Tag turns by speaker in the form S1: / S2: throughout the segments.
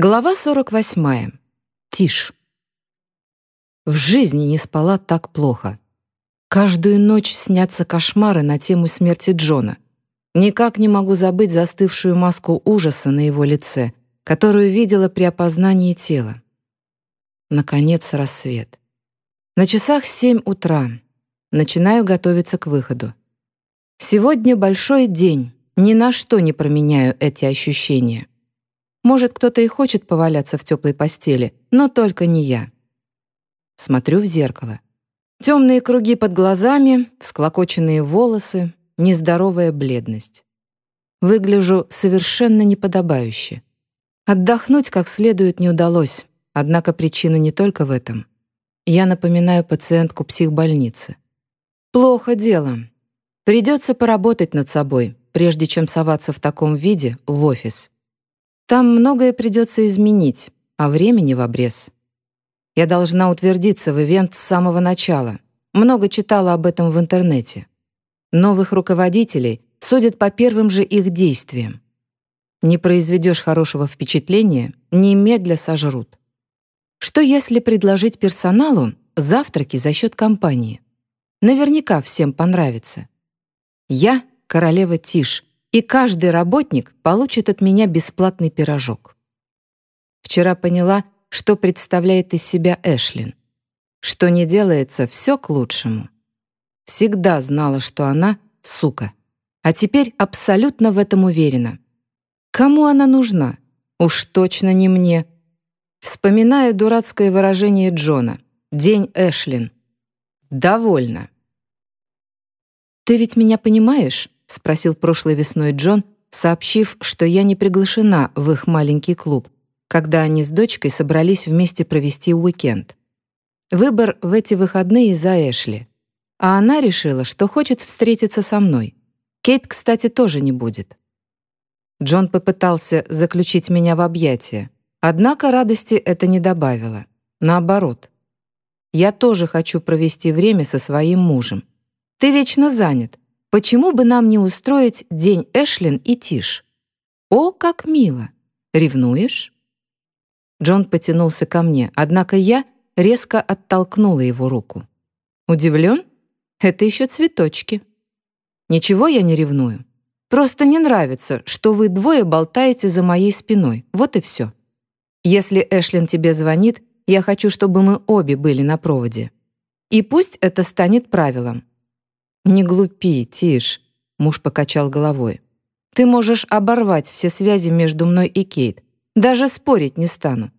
S1: Глава 48. Тишь. В жизни не спала так плохо. Каждую ночь снятся кошмары на тему смерти Джона. Никак не могу забыть застывшую маску ужаса на его лице, которую видела при опознании тела. Наконец рассвет. На часах семь утра. Начинаю готовиться к выходу. Сегодня большой день. Ни на что не променяю эти ощущения. Может, кто-то и хочет поваляться в теплой постели, но только не я. Смотрю в зеркало. Темные круги под глазами, всклокоченные волосы, нездоровая бледность. Выгляжу совершенно неподобающе. Отдохнуть как следует не удалось, однако причина не только в этом. Я напоминаю пациентку психбольницы. Плохо дело. Придется поработать над собой, прежде чем соваться в таком виде в офис. Там многое придется изменить, а времени в обрез. Я должна утвердиться в ивент с самого начала. Много читала об этом в интернете. Новых руководителей судят по первым же их действиям. Не произведешь хорошего впечатления, немедля сожрут. Что если предложить персоналу завтраки за счет компании? Наверняка всем понравится. Я — королева Тиш, и каждый работник получит от меня бесплатный пирожок. Вчера поняла, что представляет из себя Эшлин. Что не делается, все к лучшему. Всегда знала, что она — сука. А теперь абсолютно в этом уверена. Кому она нужна? Уж точно не мне. Вспоминаю дурацкое выражение Джона. «День Эшлин». Довольно. «Ты ведь меня понимаешь?» — спросил прошлой весной Джон, сообщив, что я не приглашена в их маленький клуб, когда они с дочкой собрались вместе провести уикенд. Выбор в эти выходные за Эшли. А она решила, что хочет встретиться со мной. Кейт, кстати, тоже не будет. Джон попытался заключить меня в объятия, однако радости это не добавило. Наоборот. Я тоже хочу провести время со своим мужем. Ты вечно занят, Почему бы нам не устроить день Эшлин и Тиш? О, как мило! Ревнуешь? Джон потянулся ко мне, однако я резко оттолкнула его руку. Удивлен? Это еще цветочки. Ничего я не ревную. Просто не нравится, что вы двое болтаете за моей спиной. Вот и все. Если Эшлин тебе звонит, я хочу, чтобы мы обе были на проводе. И пусть это станет правилом. «Не глупи, Тиш», — муж покачал головой. «Ты можешь оборвать все связи между мной и Кейт. Даже спорить не стану.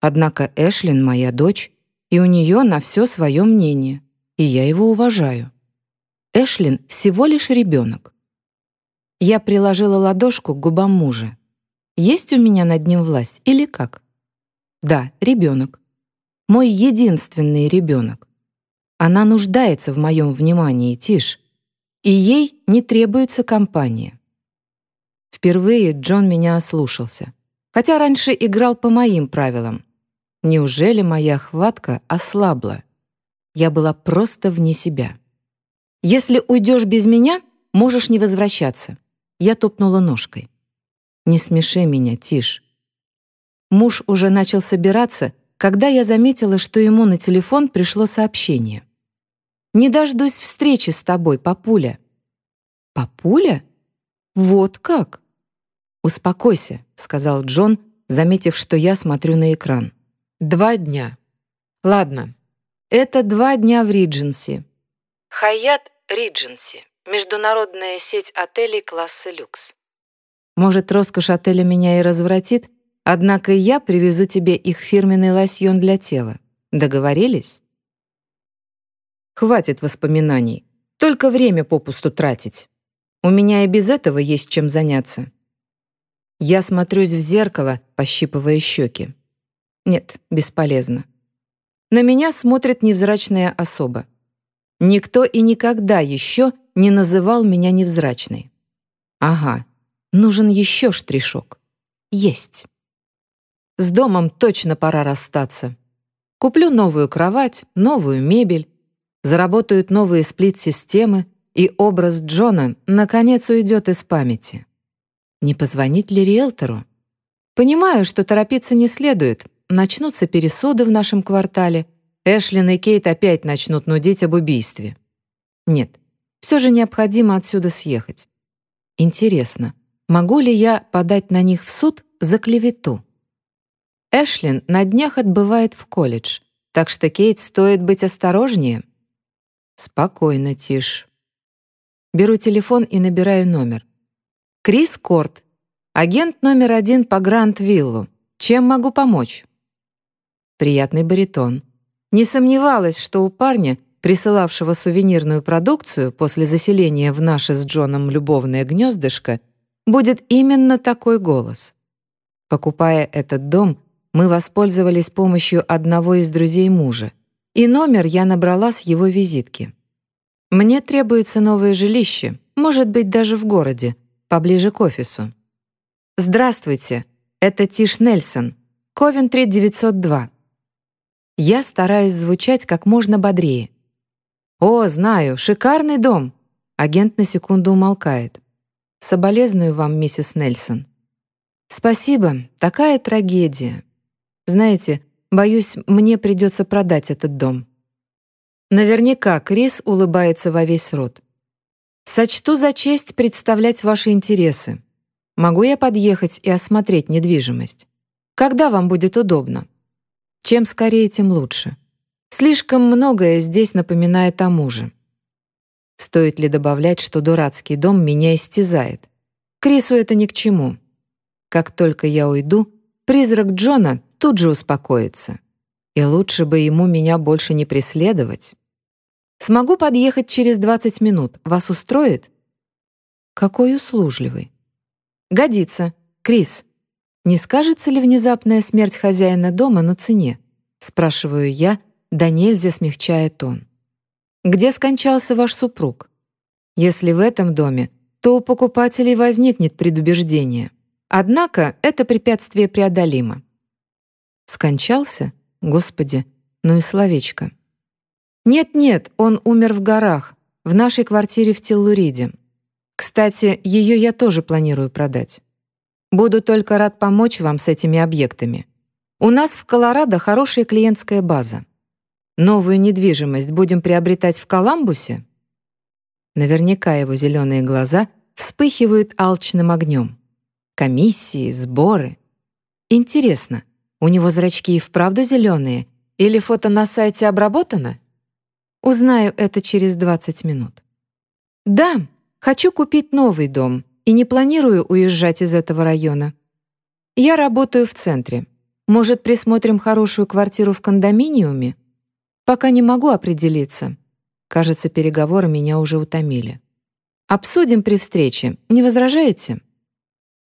S1: Однако Эшлин моя дочь, и у нее на все свое мнение, и я его уважаю. Эшлин всего лишь ребенок. Я приложила ладошку к губам мужа. Есть у меня над ним власть или как? Да, ребенок. Мой единственный ребенок. Она нуждается в моем внимании, Тиш, и ей не требуется компания. Впервые Джон меня ослушался, хотя раньше играл по моим правилам. Неужели моя хватка ослабла? Я была просто вне себя. «Если уйдешь без меня, можешь не возвращаться». Я топнула ножкой. «Не смеши меня, Тиш». Муж уже начал собираться, когда я заметила, что ему на телефон пришло сообщение. Не дождусь встречи с тобой, папуля». «Папуля? Вот как?» «Успокойся», — сказал Джон, заметив, что я смотрю на экран. «Два дня. Ладно, это два дня в Ридженси». «Хаят Ридженси» — международная сеть отелей класса люкс. «Может, роскошь отеля меня и развратит, однако я привезу тебе их фирменный лосьон для тела. Договорились?» Хватит воспоминаний. Только время попусту тратить. У меня и без этого есть чем заняться. Я смотрюсь в зеркало, пощипывая щеки. Нет, бесполезно. На меня смотрит невзрачная особа. Никто и никогда еще не называл меня невзрачной. Ага, нужен еще штришок. Есть. С домом точно пора расстаться. Куплю новую кровать, новую мебель, заработают новые сплит-системы, и образ Джона наконец уйдет из памяти. Не позвонить ли риэлтору? Понимаю, что торопиться не следует. Начнутся пересуды в нашем квартале. Эшлин и Кейт опять начнут нудить об убийстве. Нет, все же необходимо отсюда съехать. Интересно, могу ли я подать на них в суд за клевету? Эшлин на днях отбывает в колледж, так что Кейт стоит быть осторожнее. Спокойно, Тиш. Беру телефон и набираю номер. Крис Корт, агент номер один по Гранд-Виллу. Чем могу помочь? Приятный баритон. Не сомневалась, что у парня, присылавшего сувенирную продукцию после заселения в наше с Джоном любовное гнездышко, будет именно такой голос. Покупая этот дом, мы воспользовались помощью одного из друзей мужа, и номер я набрала с его визитки. Мне требуется новое жилище, может быть, даже в городе, поближе к офису. «Здравствуйте, это Тиш Нельсон, Ковентри 902». Я стараюсь звучать как можно бодрее. «О, знаю, шикарный дом!» Агент на секунду умолкает. «Соболезную вам, миссис Нельсон». «Спасибо, такая трагедия. Знаете, боюсь, мне придется продать этот дом». Наверняка Крис улыбается во весь рот. Сочту за честь представлять ваши интересы. Могу я подъехать и осмотреть недвижимость? Когда вам будет удобно? Чем скорее, тем лучше. Слишком многое здесь напоминает о муже. Стоит ли добавлять, что дурацкий дом меня истязает? Крису это ни к чему. Как только я уйду, призрак Джона тут же успокоится. И лучше бы ему меня больше не преследовать. Смогу подъехать через 20 минут. Вас устроит? Какой услужливый. Годится. Крис, не скажется ли внезапная смерть хозяина дома на цене? Спрашиваю я, да нельзя смягчая тон. Где скончался ваш супруг? Если в этом доме, то у покупателей возникнет предубеждение. Однако это препятствие преодолимо. Скончался? Господи, ну и словечко. Нет-нет, он умер в горах, в нашей квартире в Теллуриде. Кстати, ее я тоже планирую продать. Буду только рад помочь вам с этими объектами. У нас в Колорадо хорошая клиентская база. Новую недвижимость будем приобретать в Коламбусе? Наверняка его зеленые глаза вспыхивают алчным огнем. Комиссии, сборы. Интересно, у него зрачки и вправду зеленые, или фото на сайте обработано? Узнаю это через 20 минут. Да, хочу купить новый дом и не планирую уезжать из этого района. Я работаю в центре. Может, присмотрим хорошую квартиру в кондоминиуме? Пока не могу определиться. Кажется, переговоры меня уже утомили. Обсудим при встрече. Не возражаете?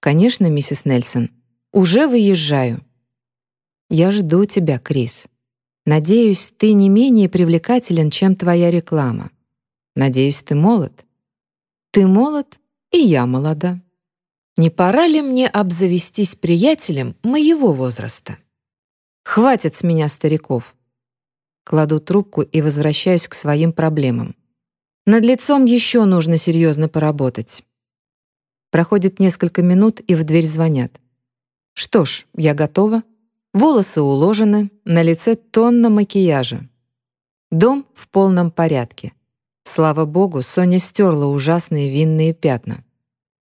S1: Конечно, миссис Нельсон. Уже выезжаю. Я жду тебя, Крис. Надеюсь, ты не менее привлекателен, чем твоя реклама. Надеюсь, ты молод. Ты молод, и я молода. Не пора ли мне обзавестись приятелем моего возраста? Хватит с меня стариков. Кладу трубку и возвращаюсь к своим проблемам. Над лицом еще нужно серьезно поработать. Проходит несколько минут, и в дверь звонят. Что ж, я готова. Волосы уложены, на лице тонна макияжа. Дом в полном порядке. Слава богу, Соня стерла ужасные винные пятна.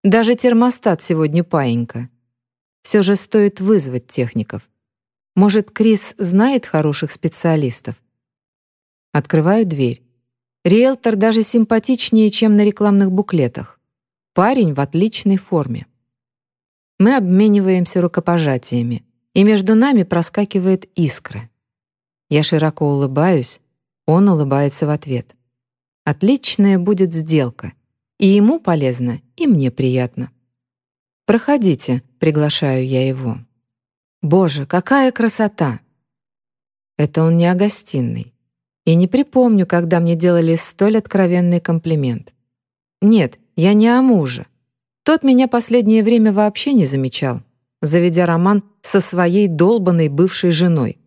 S1: Даже термостат сегодня паинька. Все же стоит вызвать техников. Может, Крис знает хороших специалистов? Открываю дверь. Риэлтор даже симпатичнее, чем на рекламных буклетах. Парень в отличной форме. Мы обмениваемся рукопожатиями и между нами проскакивает искра. Я широко улыбаюсь, он улыбается в ответ. Отличная будет сделка. И ему полезно, и мне приятно. «Проходите», — приглашаю я его. «Боже, какая красота!» Это он не о гостиной. И не припомню, когда мне делали столь откровенный комплимент. Нет, я не о муже. Тот меня последнее время вообще не замечал заведя роман со своей долбанной бывшей женой.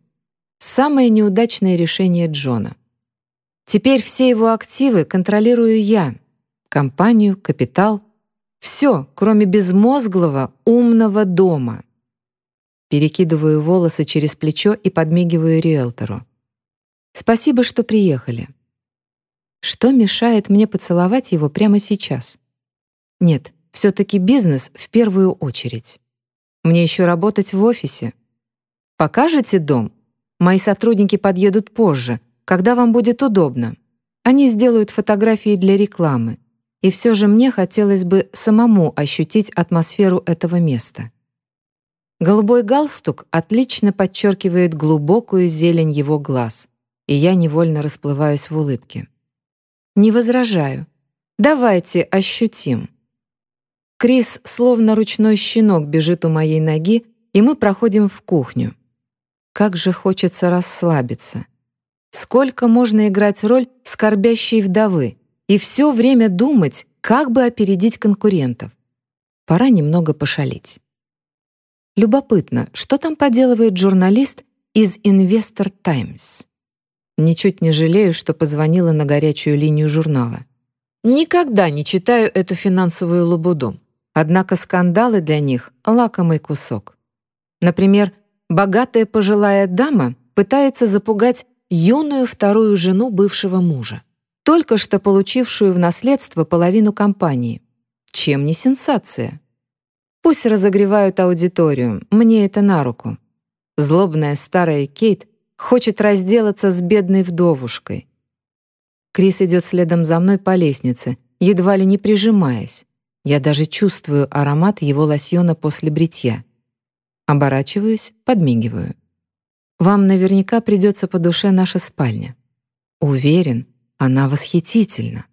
S1: Самое неудачное решение Джона. Теперь все его активы контролирую я. Компанию, капитал. Все, кроме безмозглого, умного дома. Перекидываю волосы через плечо и подмигиваю риэлтору. «Спасибо, что приехали». Что мешает мне поцеловать его прямо сейчас? Нет, все таки бизнес в первую очередь. Мне еще работать в офисе. Покажете дом? Мои сотрудники подъедут позже, когда вам будет удобно. Они сделают фотографии для рекламы. И все же мне хотелось бы самому ощутить атмосферу этого места. Голубой галстук отлично подчеркивает глубокую зелень его глаз, и я невольно расплываюсь в улыбке. Не возражаю. Давайте ощутим. Крис, словно ручной щенок, бежит у моей ноги, и мы проходим в кухню. Как же хочется расслабиться. Сколько можно играть роль скорбящей вдовы и все время думать, как бы опередить конкурентов. Пора немного пошалить. Любопытно, что там поделывает журналист из Investor Times. Ничуть не жалею, что позвонила на горячую линию журнала. Никогда не читаю эту финансовую лабуду. Однако скандалы для них — лакомый кусок. Например, богатая пожилая дама пытается запугать юную вторую жену бывшего мужа, только что получившую в наследство половину компании. Чем не сенсация? Пусть разогревают аудиторию, мне это на руку. Злобная старая Кейт хочет разделаться с бедной вдовушкой. Крис идет следом за мной по лестнице, едва ли не прижимаясь. Я даже чувствую аромат его лосьона после бритья. Оборачиваюсь, подмигиваю. Вам наверняка придется по душе наша спальня. Уверен, она восхитительна.